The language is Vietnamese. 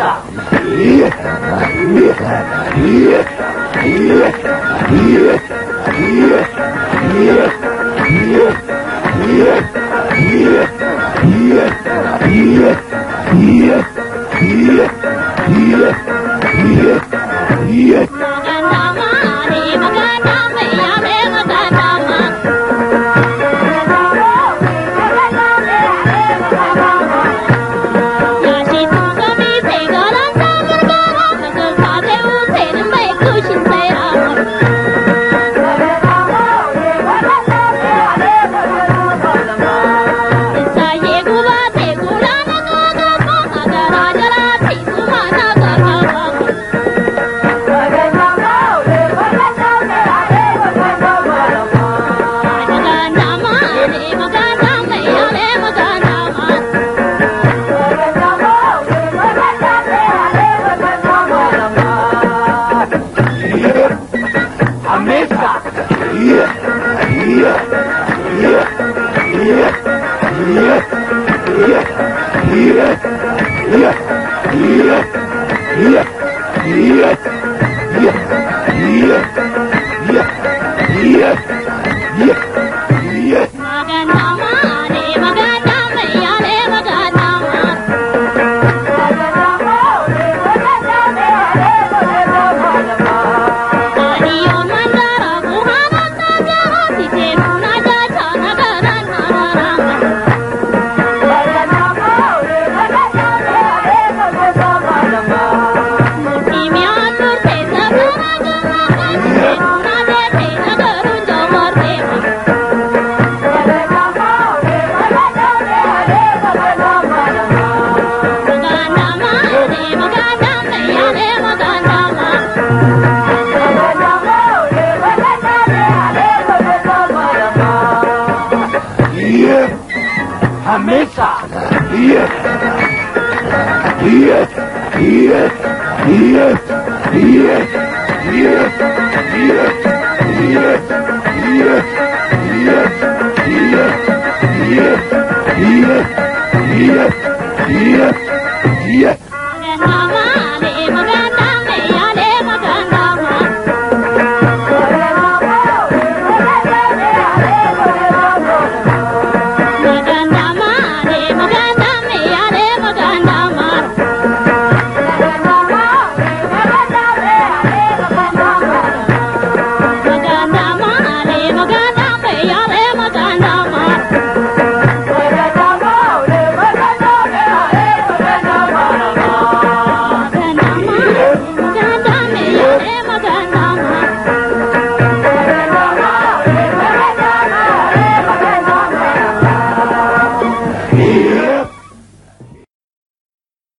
Yeah. Нет! Нет! Нет! Нет! Mesa! Yes!